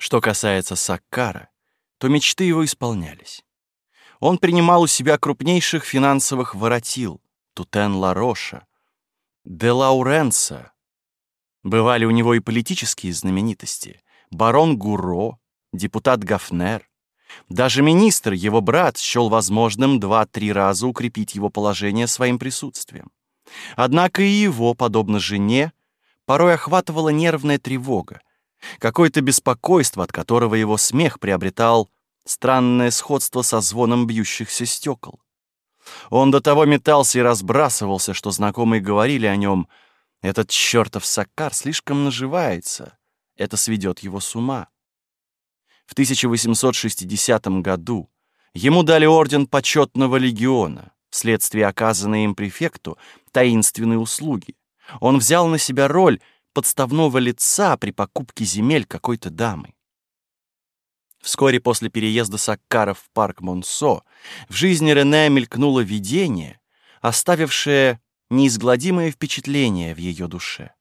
Что касается Саккара, то мечты его исполнялись. Он принимал у себя крупнейших финансовых воротил Тутен Лароша, де Лауренса. Бывали у него и политические знаменитости. Барон Гуро, депутат Гафнер. Даже министр, его брат, счел возможным два-три раза укрепить его положение своим присутствием. Однако и его, подобно жене, порой охватывала нервная тревога, какое-то беспокойство, от которого его смех приобретал странное сходство со звоном бьющихся стекол. Он до того метался и разбрасывался, что знакомые говорили о нем «Этот чертов Саккар слишком наживается, это сведет его с ума». В 1860 году ему дали орден почетного легиона вследствие оказанной им префекту таинственной услуги. Он взял на себя роль подставного лица при покупке земель какой-то дамы. Вскоре после переезда Саккара в парк Монсо в жизни Рене мелькнуло видение, оставившее неизгладимое впечатление в ее душе.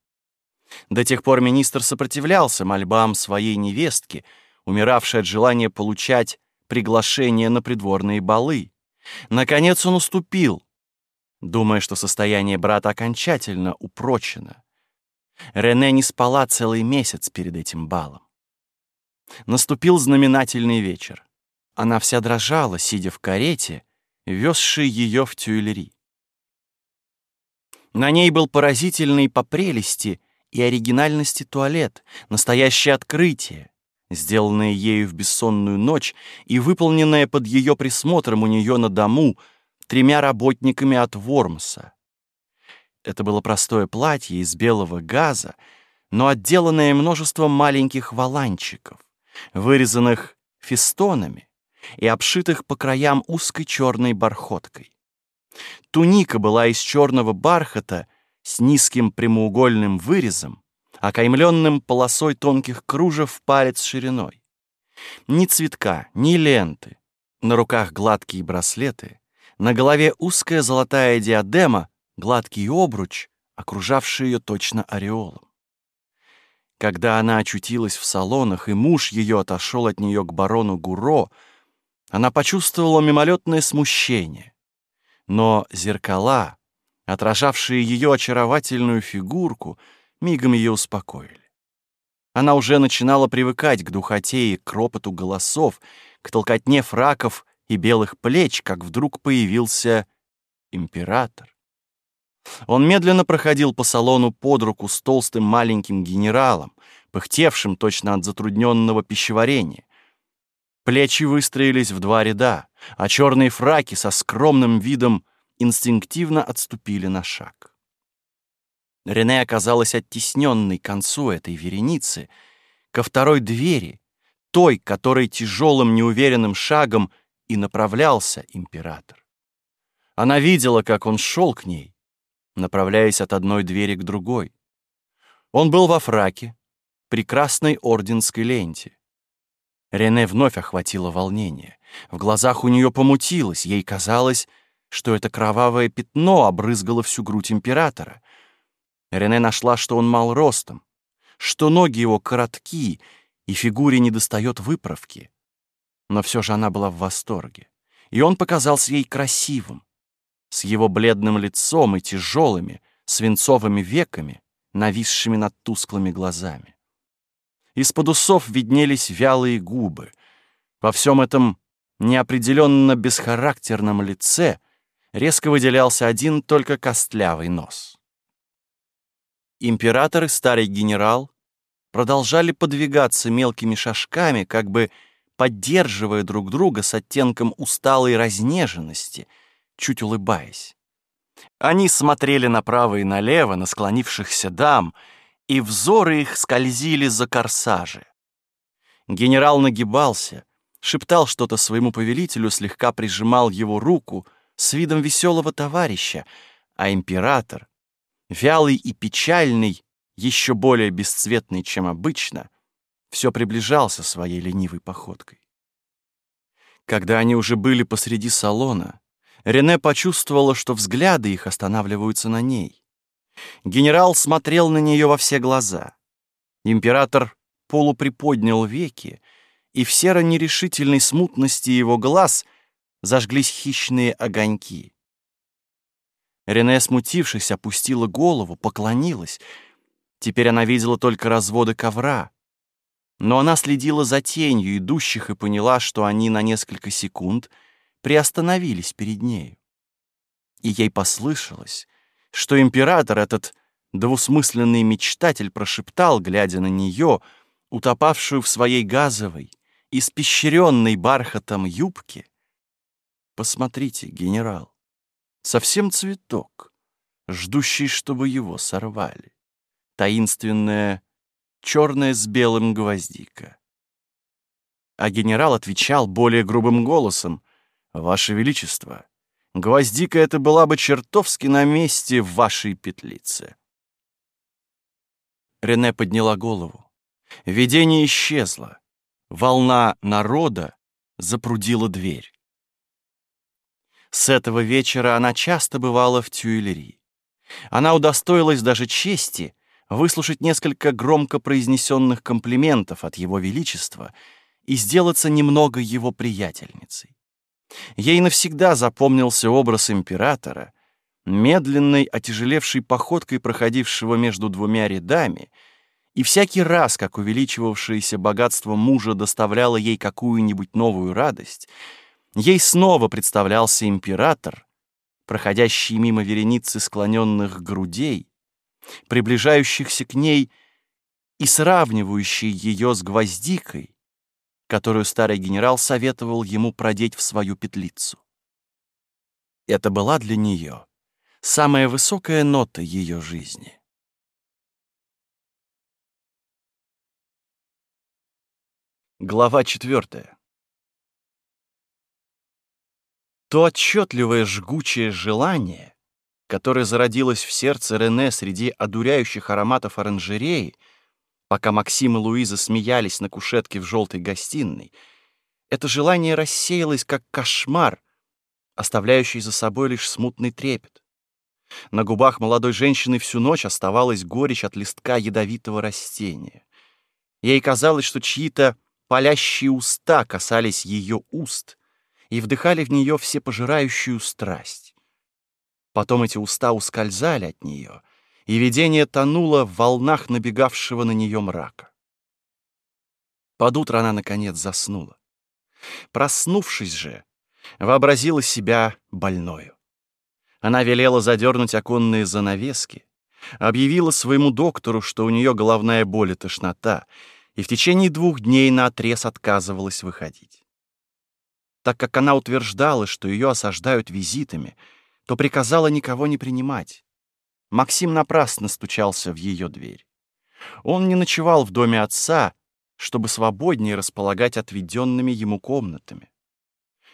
До тех пор министр сопротивлялся мольбам своей невестки, умиравшей от желания получать приглашение на придворные балы. Наконец он уступил, думая, что состояние брата окончательно упрочено. Рене не спала целый месяц перед этим балом. Наступил знаменательный вечер. Она вся дрожала, сидя в карете, везшей ее в Тюильри. На ней был поразительный по прелести и оригинальности туалет, настоящее открытие, сделанное ею в бессонную ночь и выполненное под ее присмотром у нее на дому тремя работниками от Вормса. Это было простое платье из белого газа, но отделанное множеством маленьких валанчиков, вырезанных фестонами и обшитых по краям узкой черной бархоткой. Туника была из черного бархата с низким прямоугольным вырезом, окаймленным полосой тонких кружев палец шириной. Ни цветка, ни ленты. На руках гладкие браслеты, на голове узкая золотая диадема, гладкий обруч, окружавший ее точно ореолом. Когда она очутилась в салонах, и муж ее отошел от нее к барону Гуро, она почувствовала мимолетное смущение. Но зеркала, отражавшие ее очаровательную фигурку, мигом ее успокоили. Она уже начинала привыкать к духоте и к ропоту голосов, к толкотне фраков и белых плеч, как вдруг появился император. Он медленно проходил по салону под руку с толстым маленьким генералом, пыхтевшим точно от затрудненного пищеварения. Плечи выстроились в два ряда, а черные фраки со скромным видом инстинктивно отступили на шаг. Рене оказалась оттесненной к концу этой вереницы, ко второй двери, той, которой тяжелым неуверенным шагом и направлялся император. Она видела, как он шел к ней, направляясь от одной двери к другой. Он был во фраке, прекрасной орденской ленте. Рене вновь охватило волнение. В глазах у нее помутилось, ей казалось, что это кровавое пятно обрызгало всю грудь императора. Рене нашла, что он мал ростом, что ноги его коротки и фигуре недостает выправки. Но все же она была в восторге, и он показался ей красивым, с его бледным лицом и тяжелыми, свинцовыми веками, нависшими над тусклыми глазами. Из-под усов виднелись вялые губы. Во всем этом неопределенно бесхарактерном лице резко выделялся один только костлявый нос. Император и старый генерал продолжали подвигаться мелкими шажками, как бы поддерживая друг друга с оттенком усталой разнеженности — чуть улыбаясь. Они смотрели направо и налево на склонившихся дам, и взоры их скользили за корсажи. Генерал нагибался, шептал что-то своему повелителю, слегка прижимал его руку с видом веселого товарища, а император, вялый и печальный, еще более бесцветный, чем обычно, все приближался своей ленивой походкой. Когда они уже были посреди салона, Рене почувствовала, что взгляды их останавливаются на ней. Генерал смотрел на нее во все глаза. Император полуприподнял веки, и в серо-нерешительной смутности его глаз зажглись хищные огоньки. Рене, смутившись, опустила голову, поклонилась. Теперь она видела только разводы ковра. Но она следила за тенью идущих и поняла, что они на несколько секунд приостановились перед нею. И ей послышалось, что император, этот двусмысленный мечтатель, прошептал, глядя на нее, утопавшую в своей газовой, испещренной бархатом юбке. «Посмотрите, генерал, совсем цветок, ждущий, чтобы его сорвали. Таинственная черная с белым гвоздика». А генерал отвечал более грубым голосом, «Ваше Величество, гвоздика эта была бы чертовски на месте в вашей петлице». Рене подняла голову. Видение исчезло. Волна народа запрудила дверь. С этого вечера она часто бывала в Тюильри. Она удостоилась даже чести выслушать несколько громко произнесенных комплиментов от его величества и сделаться немного его приятельницей. Ей навсегда запомнился образ императора, медленной, отяжелевшей походкой проходившего между двумя рядами, и всякий раз, как увеличивавшееся богатство мужа доставляло ей какую-нибудь новую радость, ей снова представлялся император, проходящий мимо вереницы склоненных грудей, приближающихся к ней и сравнивающий ее с гвоздикой, которую старый генерал советовал ему продеть в свою петлицу. Это была для нее самая высокая нота ее жизни. Глава четвертая. То отчетливое жгучее желание, которое зародилось в сердце Рене среди одуряющих ароматов оранжереи, пока Максим и Луиза смеялись на кушетке в желтой гостиной, это желание рассеялось, как кошмар, оставляющий за собой лишь смутный трепет. На губах молодой женщины всю ночь оставалась горечь от листка ядовитого растения. Ей казалось, что чьи-то палящие уста касались ее уст и вдыхали в нее всепожирающую страсть. Потом эти уста ускользали от нее, и видение тонуло в волнах набегавшего на нее мрака. Под утро она, наконец, заснула. Проснувшись же, вообразила себя больною. Она велела задернуть оконные занавески, объявила своему доктору, что у нее головная боль и тошнота, и в течение двух дней наотрез отказывалась выходить. Так как она утверждала, что ее осаждают визитами, то приказала никого не принимать. Максим напрасно стучался в ее дверь. Он не ночевал в доме отца, чтобы свободнее располагать отведенными ему комнатами.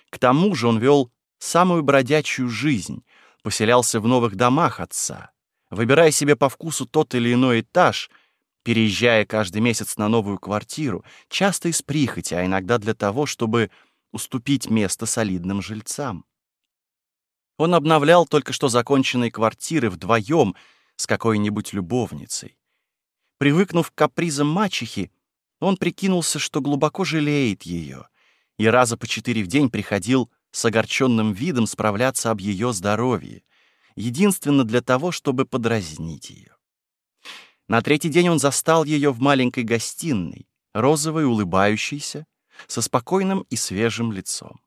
К тому же он вел самую бродячую жизнь, поселялся в новых домах отца, выбирая себе по вкусу тот или иной этаж, переезжая каждый месяц на новую квартиру, часто из прихоти, а иногда для того, чтобы уступить место солидным жильцам. Он обновлял только что законченные квартиры вдвоем с какой-нибудь любовницей. Привыкнув к капризам мачехи, он прикинулся, что глубоко жалеет ее, и раза по четыре в день приходил с огорченным видом справляться об ее здоровье, единственно для того, чтобы подразнить ее. На третий день он застал ее в маленькой гостиной, розовой, улыбающейся, со спокойным и свежим лицом.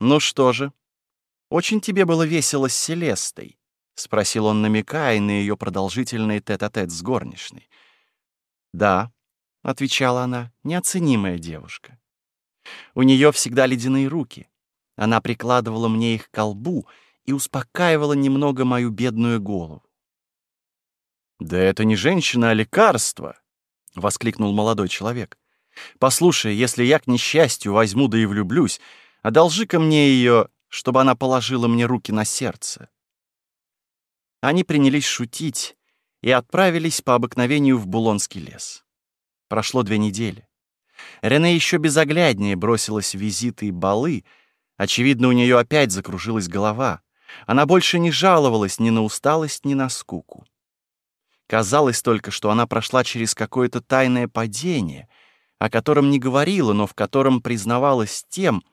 «Ну что же, очень тебе было весело с Селестой?» — спросил он, намекая на ее продолжительный тет-а-тет -тет с горничной. «Да», — отвечала она, — «неоценимая девушка. У нее всегда ледяные руки. Она прикладывала мне их к колбу и успокаивала немного мою бедную голову. «Да это не женщина, а лекарство!» — воскликнул молодой человек. «Послушай, если я к несчастью возьму да и влюблюсь, одолжи-ка мне ее, чтобы она положила мне руки на сердце». Они принялись шутить и отправились по обыкновению в Булонский лес. Прошло две недели. Рене еще безогляднее бросилась в визиты и балы. Очевидно, у нее опять закружилась голова. Она больше не жаловалась ни на усталость, ни на скуку. Казалось только, что она прошла через какое-то тайное падение, о котором не говорила, но в котором признавалась тем,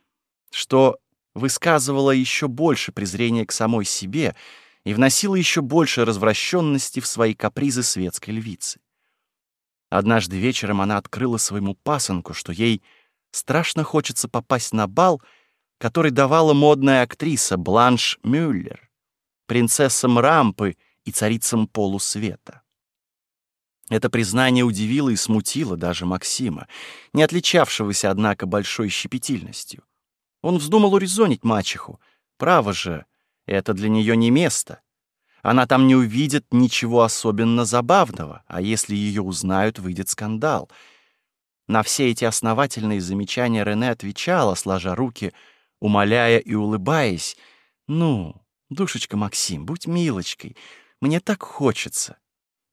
что высказывала еще больше презрения к самой себе и вносила еще больше развращенности в свои капризы светской львицы. Однажды вечером она открыла своему пасынку, что ей страшно хочется попасть на бал, который давала модная актриса Бланш Мюллер, принцессам Рампы и царицам полусвета. Это признание удивило и смутило даже Максима, не отличавшегося, однако, большой щепетильностью. Он вздумал урезонить мачеху. Право же, это для нее не место. Она там не увидит ничего особенно забавного, а если ее узнают, выйдет скандал. На все эти основательные замечания Рене отвечала, сложа руки, умоляя и улыбаясь. «Ну, душечка Максим, будь милочкой, мне так хочется.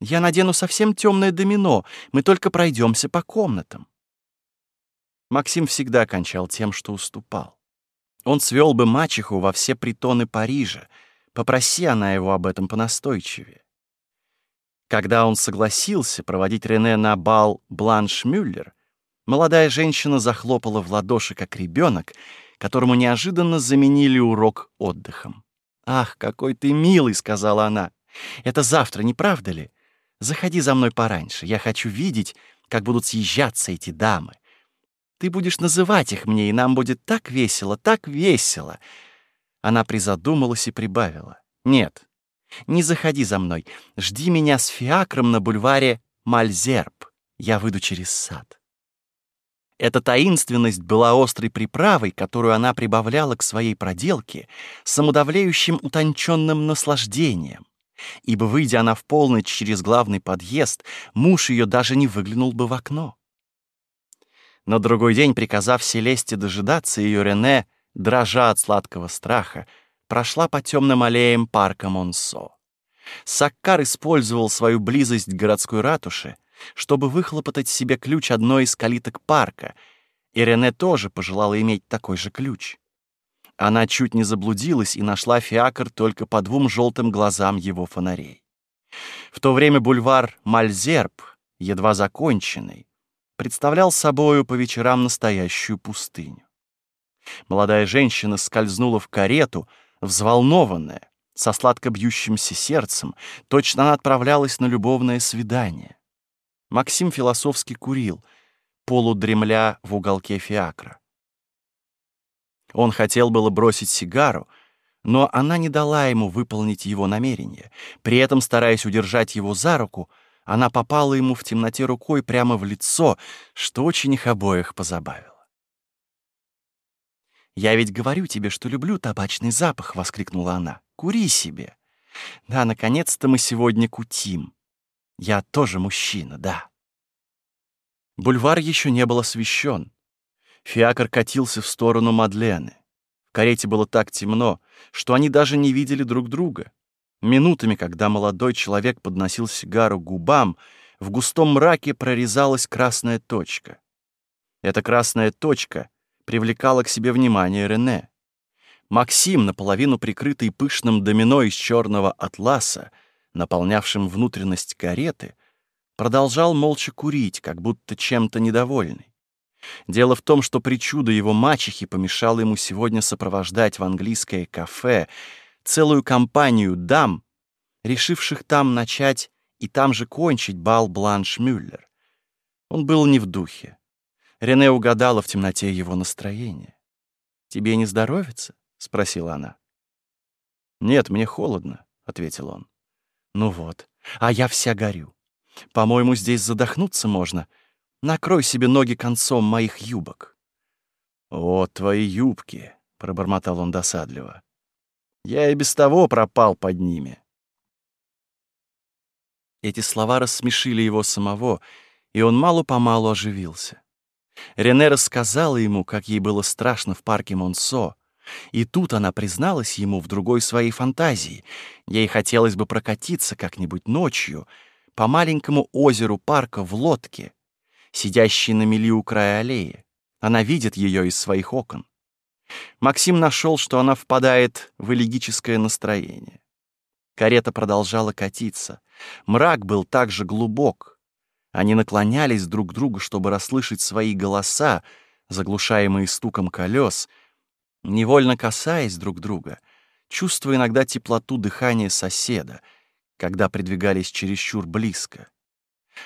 Я надену совсем темное домино, мы только пройдемся по комнатам». Максим всегда кончал тем, что уступал. Он свел бы мачеху во все притоны Парижа, попроси она его об этом понастойчивее. Когда он согласился проводить Рене на бал Бланш Мюллер, молодая женщина захлопала в ладоши, как ребенок, которому неожиданно заменили урок отдыхом. «Ах, какой ты милый!» — сказала она. «Это завтра, не правда ли? Заходи за мной пораньше. Я хочу видеть, как будут съезжаться эти дамы. Ты будешь называть их мне, и нам будет так весело, так весело!» Она призадумалась и прибавила. «Нет, не заходи за мной. Жди меня с фиакром на бульваре Мальзерб. Я выйду через сад». Эта таинственность была острой приправой, которую она прибавляла к своей проделке самодавлеющим утонченным наслаждением. Ибо, выйдя она в полночь через главный подъезд, муж ее даже не выглянул бы в окно. На другой день, приказав Селесте дожидаться ее, Рене, дрожа от сладкого страха, прошла по темным аллеям парка Монсо. Саккар использовал свою близость к городской ратуше, чтобы выхлопотать себе ключ одной из калиток парка, и Рене тоже пожелала иметь такой же ключ. Она чуть не заблудилась и нашла фиакр только по двум желтым глазам его фонарей. В то время бульвар Мальзерб, едва законченный, представлял собою по вечерам настоящую пустыню. Молодая женщина скользнула в карету, взволнованная, со сладко бьющимся сердцем, точно она отправлялась на любовное свидание. Максим философски курил, полудремля в уголке фиакра. Он хотел было бросить сигару, но она не дала ему выполнить его намерение. При этом, стараясь удержать его за руку, она попала ему в темноте рукой прямо в лицо, что очень их обоих позабавило. «Я ведь говорю тебе, что люблю табачный запах!» — воскликнула она. «Кури себе!» «Да, наконец-то мы сегодня кутим. Я тоже мужчина, да». Бульвар еще не был освещен. Фиакр катился в сторону Мадлены. В карете было так темно, что они даже не видели друг друга. Минутами, когда молодой человек подносил сигару губам, в густом мраке прорезалась красная точка. Эта красная точка привлекала к себе внимание Рене. Максим, наполовину прикрытый пышным домино из черного атласа, наполнявшим внутренность кареты, продолжал молча курить, как будто чем-то недовольный. Дело в том, что причуда его мачехи помешала ему сегодня сопровождать в английское кафе целую компанию дам, решивших там начать и там же кончить бал Бланш Мюллер. Он был не в духе. Рене угадала в темноте его настроение. «Тебе не здоровится?» — спросила она. «Нет, мне холодно», — ответил он. «Ну вот, а я вся горю. По-моему, здесь задохнуться можно. Накрой себе ноги концом моих юбок». «О, твои юбки!» — пробормотал он досадливо. Я и без того пропал под ними. Эти слова рассмешили его самого, и он мало-помалу оживился. Рене рассказала ему, как ей было страшно в парке Монсо, и тут она призналась ему в другой своей фантазии. Ей хотелось бы прокатиться как-нибудь ночью по маленькому озеру парка в лодке, сидящей на мели у края аллеи. Она видит ее из своих окон. Максим нашел, что она впадает в элегическое настроение. Карета продолжала катиться. Мрак был так же глубок. Они наклонялись друг к другу, чтобы расслышать свои голоса, заглушаемые стуком колес, невольно касаясь друг друга, чувствуя иногда теплоту дыхания соседа, когда придвигались чересчур близко.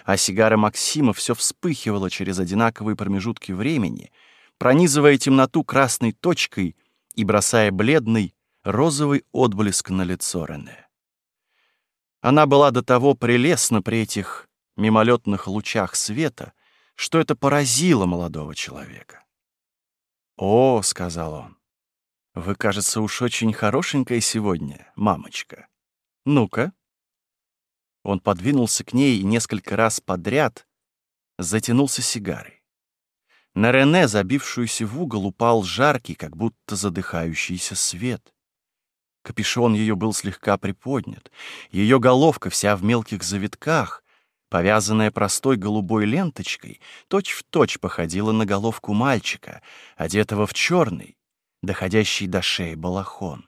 А сигара Максима все вспыхивала через одинаковые промежутки времени, пронизывая темноту красной точкой и бросая бледный розовый отблеск на лицо Рене. Она была до того прелестна при этих мимолетных лучах света, что это поразило молодого человека. «О», — сказал он, — «вы, кажется, уж очень хорошенькая сегодня, мамочка. Ну-ка». Он подвинулся к ней и несколько раз подряд затянулся сигарой. На Рене, забившуюся в угол, упал жаркий, как будто задыхающийся свет. Капюшон ее был слегка приподнят. Ее головка вся в мелких завитках, повязанная простой голубой ленточкой, точь-в-точь точь походила на головку мальчика, одетого в черный, доходящий до шеи балахон.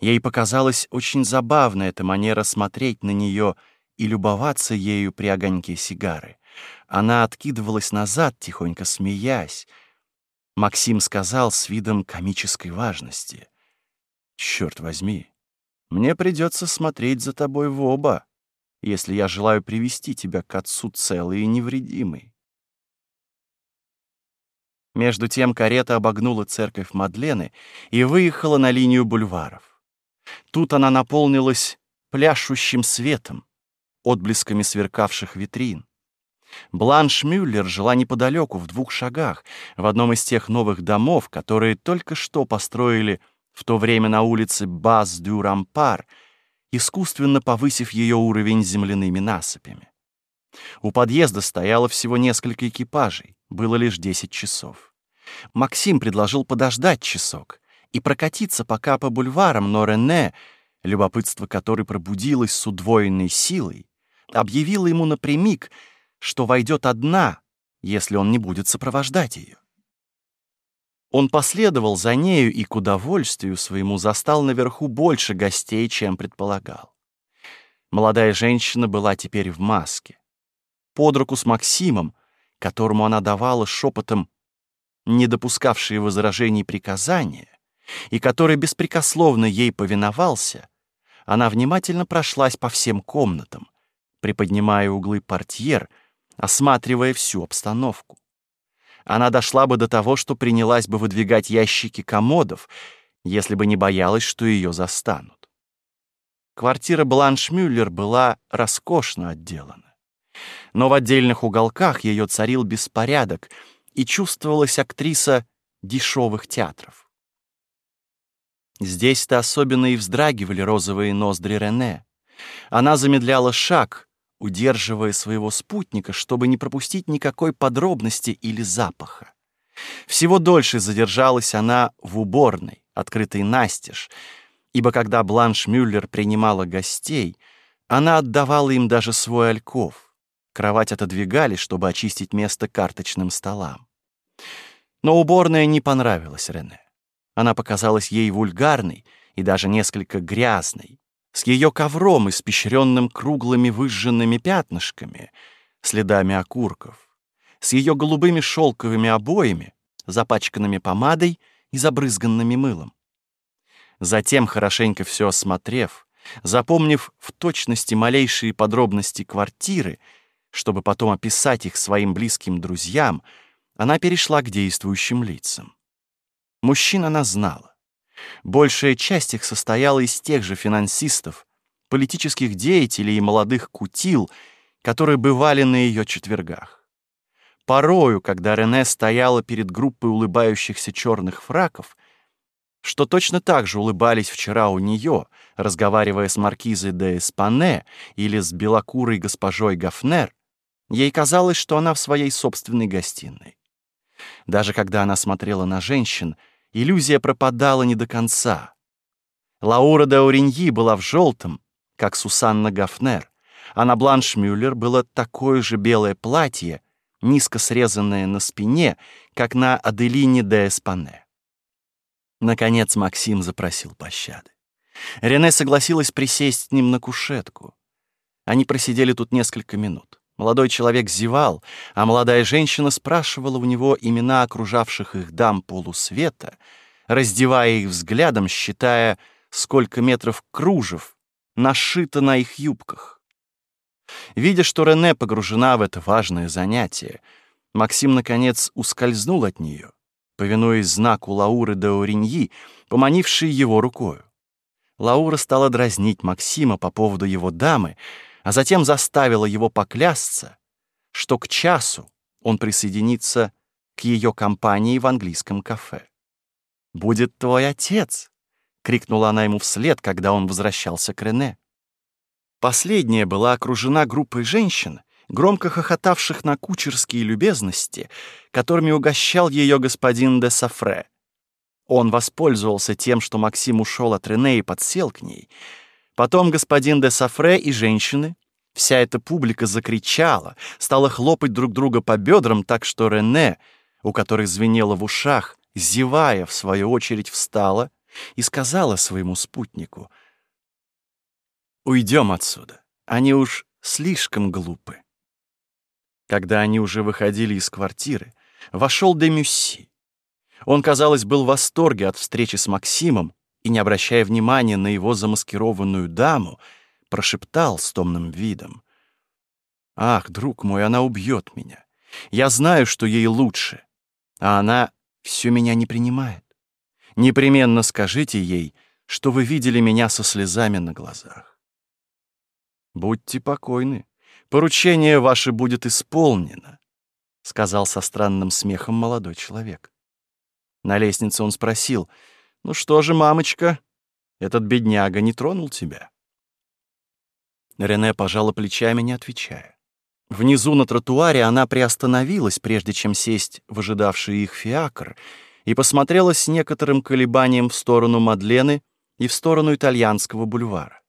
Ей показалась очень забавна эта манера смотреть на нее и любоваться ею при огоньке сигары. Она откидывалась назад, тихонько смеясь. Максим сказал с видом комической важности — Черт возьми, мне придется смотреть за тобой в оба, если я желаю привести тебя к отцу целый и невредимый. Между тем карета обогнула церковь Мадлены и выехала на линию бульваров. Тут она наполнилась пляшущим светом, отблесками сверкавших витрин. Бланш Мюллер жила неподалеку, в двух шагах, в одном из тех новых домов, которые только что построили в то время на улице Баз-дю-Рампар, искусственно повысив ее уровень земляными насыпями. У подъезда стояло всего несколько экипажей, было лишь 10 часов. Максим предложил подождать часок и прокатиться пока по бульварам, но Рене, любопытство которой пробудилось с удвоенной силой, объявила ему напрямик, что войдет одна, если он не будет сопровождать ее. Он последовал за нею и к удовольствию своему застал наверху больше гостей, чем предполагал. Молодая женщина была теперь в маске. Под руку с Максимом, которому она давала шепотом не допускавшие возражений приказания, и который беспрекословно ей повиновался, она внимательно прошлась по всем комнатам, приподнимая углы портьер, осматривая всю обстановку она дошла бы до того, что принялась бы выдвигать ящики комодов, если бы не боялась, что ее застанут. Квартира Бланш-Мюллер была роскошно отделана. Но в отдельных уголках ее царил беспорядок, и чувствовалась актриса дешевых театров. Здесь-то особенно и вздрагивали розовые ноздри Рене. Она замедляла шаг, удерживая своего спутника, чтобы не пропустить никакой подробности или запаха. Всего дольше задержалась она в уборной, открытой настежь, ибо когда Бланш Мюллер принимала гостей, она отдавала им даже свой альков. Кровать отодвигали, чтобы очистить место карточным столам. Но уборная не понравилась Рене. Она показалась ей вульгарной и даже несколько грязной, с ее ковром, испещренным круглыми выжженными пятнышками, следами окурков, с ее голубыми шелковыми обоями, запачканными помадой и забрызганными мылом. Затем, хорошенько все осмотрев, запомнив в точности малейшие подробности квартиры, чтобы потом описать их своим близким друзьям, она перешла к действующим лицам. Мужчин она знала. Большая часть их состояла из тех же финансистов, политических деятелей и молодых кутил, которые бывали на ее четвергах. Порою, когда Рене стояла перед группой улыбающихся черных фраков, что точно так же улыбались вчера у нее, разговаривая с маркизой де Эспане или с белокурой госпожой Гафнер, ей казалось, что она в своей собственной гостиной. Даже когда она смотрела на женщин — иллюзия пропадала не до конца. Лаура де Ориньи была в желтом, как Сусанна Гафнер, а на Бланш Мюллер было такое же белое платье, низко срезанное на спине, как на Аделине де Эспане. Наконец Максим запросил пощады. Рене согласилась присесть с ним на кушетку. Они просидели тут несколько минут. Молодой человек зевал, а молодая женщина спрашивала у него имена окружавших их дам полусвета, раздевая их взглядом, считая, сколько метров кружев нашито на их юбках. Видя, что Рене погружена в это важное занятие, Максим, наконец, ускользнул от нее, повинуясь знаку Лауры де Ориньи, поманившей его рукою. Лаура стала дразнить Максима по поводу его дамы, а затем заставила его поклясться, что к часу он присоединится к ее компании в английском кафе. «Будет твой отец!» — крикнула она ему вслед, когда он возвращался к Рене. Последняя была окружена группой женщин, громко хохотавших на кучерские любезности, которыми угощал ее господин де Сафре. Он воспользовался тем, что Максим ушел от Рене и подсел к ней. Потом господин де Сафре и женщины, вся эта публика закричала, стала хлопать друг друга по бедрам, так что Рене, у которой звенело в ушах, зевая, в свою очередь встала и сказала своему спутнику, «Уйдем отсюда, они уж слишком глупы». Когда они уже выходили из квартиры, вошел Демюсси. Он, казалось, был в восторге от встречи с Максимом и, не обращая внимания на его замаскированную даму, прошептал с томным видом. «Ах, друг мой, она убьет меня. Я знаю, что ей лучше, а она все меня не принимает. Непременно скажите ей, что вы видели меня со слезами на глазах. Будьте покойны, поручение ваше будет исполнено, сказал со странным смехом молодой человек. На лестнице он спросил, «Ну что же, мамочка, этот бедняга не тронул тебя?» Рене пожала плечами, не отвечая. Внизу на тротуаре она приостановилась, прежде чем сесть в ожидавший их фиакр, и посмотрела с некоторым колебанием в сторону Мадлены и в сторону итальянского бульвара.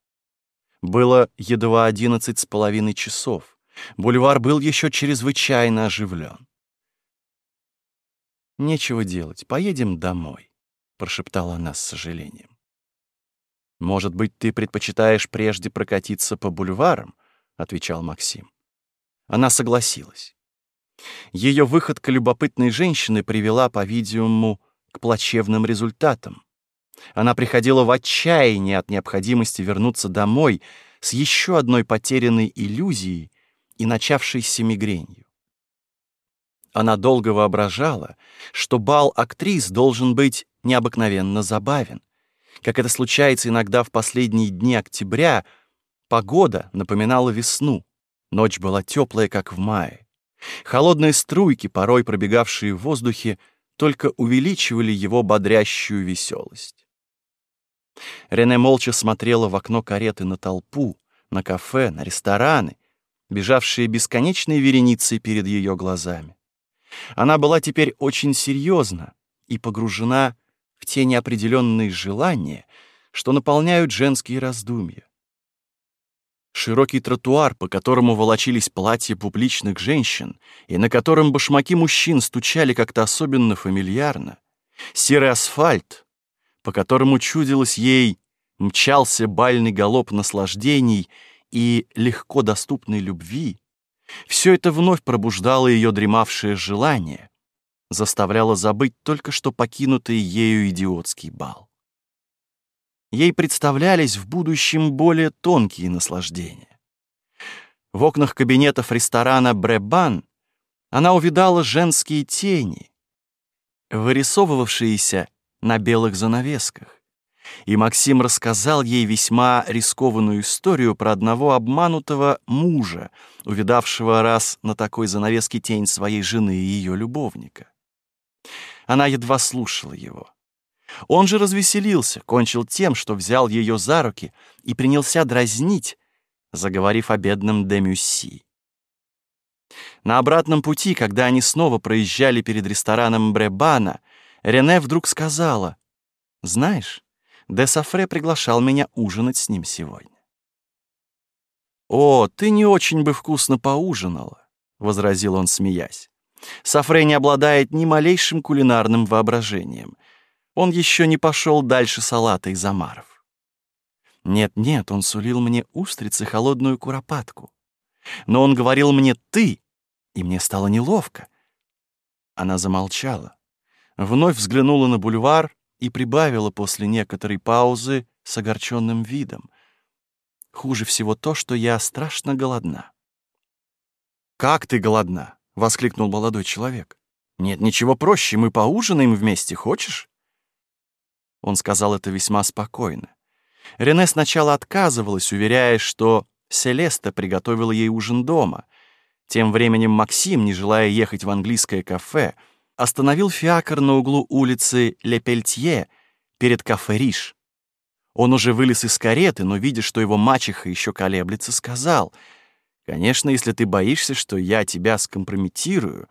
Было едва одиннадцать с половиной часов. Бульвар был еще чрезвычайно оживлен. «Нечего делать, поедем домой», — прошептала она с сожалением. «Может быть, ты предпочитаешь прежде прокатиться по бульварам?» — отвечал Максим. Она согласилась. Ее выходка любопытной женщины привела, по-видимому, к плачевным результатам. Она приходила в отчаяние от необходимости вернуться домой с еще одной потерянной иллюзией и начавшейся мигренью. Она долго воображала, что бал актрис должен быть необыкновенно забавен. Как это случается иногда в последние дни октября, погода напоминала весну, ночь была теплая, как в мае. Холодные струйки, порой пробегавшие в воздухе, только увеличивали его бодрящую веселость. Рене молча смотрела в окно кареты на толпу, на кафе, на рестораны, бежавшие бесконечной вереницей перед ее глазами. Она была теперь очень серьезна и погружена в те неопределенные желания, что наполняют женские раздумья. Широкий тротуар, по которому волочились платья публичных женщин и на котором башмаки мужчин стучали как-то особенно фамильярно, серый асфальт, по которому чудилось ей, мчался бальный галоп наслаждений и легко доступной любви, все это вновь пробуждало ее дремавшее желание, заставляло забыть только что покинутый ею идиотский бал ей представлялись в будущем более тонкие наслаждения. В окнах кабинетов ресторана «Бребан» она увидала женские тени, вырисовывавшиеся на белых занавесках. И Максим рассказал ей весьма рискованную историю про одного обманутого мужа, увидавшего раз на такой занавеске тень своей жены и ее любовника. Она едва слушала его. Он же развеселился, кончил тем, что взял ее за руки и принялся дразнить, заговорив о бедном Демюсси. На обратном пути, когда они снова проезжали перед рестораном Бребана, Рене вдруг сказала, «Знаешь, де Сафре приглашал меня ужинать с ним сегодня». «О, ты не очень бы вкусно поужинала», — возразил он, смеясь. «Сафре не обладает ни малейшим кулинарным воображением — он еще не пошел дальше салата из омаров. Нет-нет, он сулил мне устрицы холодную куропатку. Но он говорил мне «ты», и мне стало неловко. Она замолчала, вновь взглянула на бульвар и прибавила после некоторой паузы с огорченным видом. Хуже всего то, что я страшно голодна. «Как ты голодна?» — воскликнул молодой человек. «Нет, ничего проще, мы поужинаем вместе, хочешь?» Он сказал это весьма спокойно. Рене сначала отказывалась, уверяя, что Селеста приготовила ей ужин дома. Тем временем Максим, не желая ехать в английское кафе, остановил фиакр на углу улицы Лепельтье перед кафе «Риш». Он уже вылез из кареты, но, видя, что его мачеха еще колеблется, сказал, «Конечно, если ты боишься, что я тебя скомпрометирую,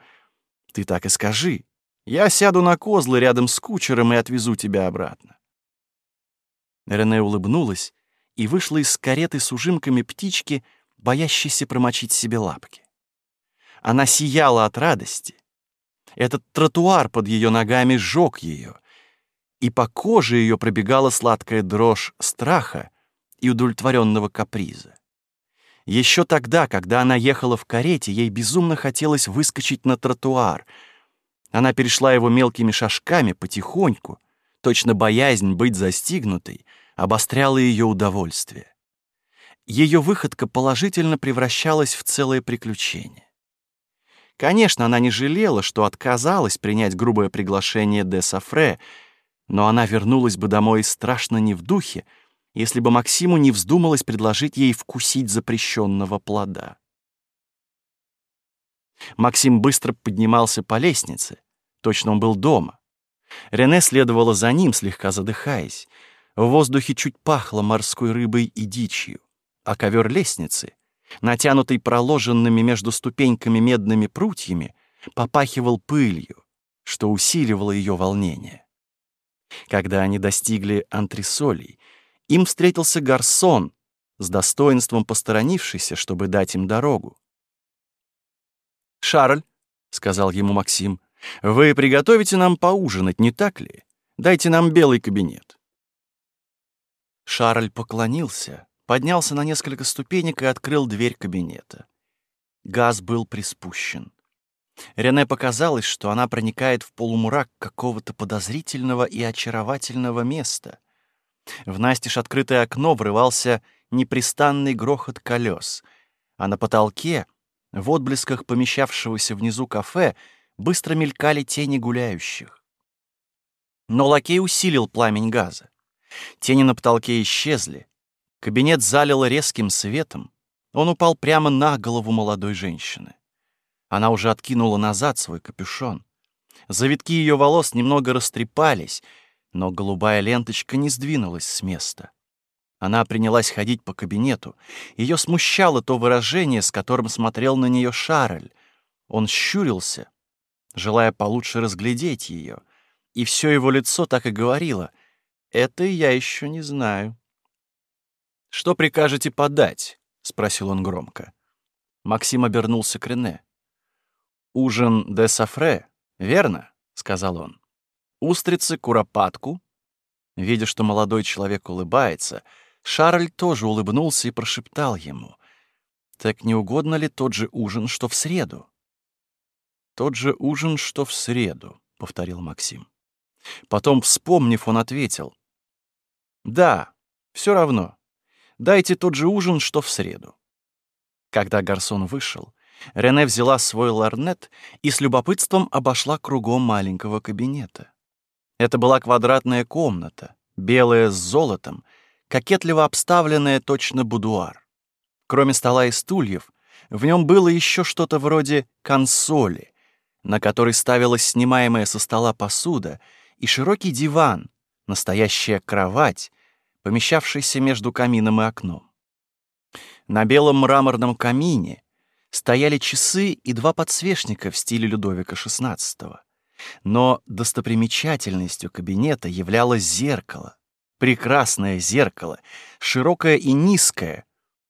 ты так и скажи. Я сяду на козлы рядом с кучером и отвезу тебя обратно». Рене улыбнулась и вышла из кареты с ужимками птички, боящейся промочить себе лапки. Она сияла от радости — этот тротуар под ее ногами сжег ее, и по коже ее пробегала сладкая дрожь страха и удовлетворенного каприза. Еще тогда, когда она ехала в карете, ей безумно хотелось выскочить на тротуар. Она перешла его мелкими шажками, потихоньку, точно боязнь быть застигнутой, обостряла ее удовольствие. Ее выходка положительно превращалась в целое приключение. Конечно, она не жалела, что отказалась принять грубое приглашение де Сафре, но она вернулась бы домой страшно не в духе, если бы Максиму не вздумалось предложить ей вкусить запрещенного плода. Максим быстро поднимался по лестнице. Точно он был дома. Рене следовала за ним, слегка задыхаясь. В воздухе чуть пахло морской рыбой и дичью, а ковер лестницы натянутый проложенными между ступеньками медными прутьями, попахивал пылью, что усиливало ее волнение. Когда они достигли антресолей, им встретился гарсон, с достоинством посторонившийся, чтобы дать им дорогу. «Шарль», — сказал ему Максим, — «вы приготовите нам поужинать, не так ли? Дайте нам белый кабинет». Шарль поклонился, поднялся на несколько ступенек и открыл дверь кабинета. Газ был приспущен. Рене показалось, что она проникает в полумрак какого-то подозрительного и очаровательного места. В настежь открытое окно врывался непрестанный грохот колес, а на потолке, в отблесках помещавшегося внизу кафе, быстро мелькали тени гуляющих. Но лакей усилил пламень газа. Тени на потолке исчезли, Кабинет залило резким светом. Он упал прямо на голову молодой женщины. Она уже откинула назад свой капюшон. Завитки ее волос немного растрепались, но голубая ленточка не сдвинулась с места. Она принялась ходить по кабинету. Ее смущало то выражение, с которым смотрел на нее Шарль. Он щурился, желая получше разглядеть ее, и все его лицо так и говорило «Это я еще не знаю». «Что прикажете подать?» — спросил он громко. Максим обернулся к Рене. «Ужин де сафре, верно?» — сказал он. «Устрицы, куропатку». Видя, что молодой человек улыбается, Шарль тоже улыбнулся и прошептал ему. «Так не угодно ли тот же ужин, что в среду?» «Тот же ужин, что в среду», — повторил Максим. Потом, вспомнив, он ответил. «Да, все равно. Дайте тот же ужин, что в среду». Когда гарсон вышел, Рене взяла свой ларнет и с любопытством обошла кругом маленького кабинета. Это была квадратная комната, белая с золотом, кокетливо обставленная точно будуар. Кроме стола и стульев, в нем было еще что-то вроде консоли, на которой ставилась снимаемая со стола посуда, и широкий диван, настоящая кровать, помещавшийся между камином и окном. На белом мраморном камине стояли часы и два подсвечника в стиле Людовика XVI. Но достопримечательностью кабинета являлось зеркало, прекрасное зеркало, широкое и низкое,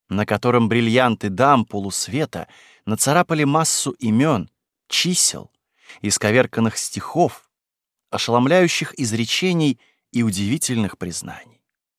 на котором бриллианты дам полусвета нацарапали массу имен, чисел, исковерканных стихов, ошеломляющих изречений и удивительных признаний.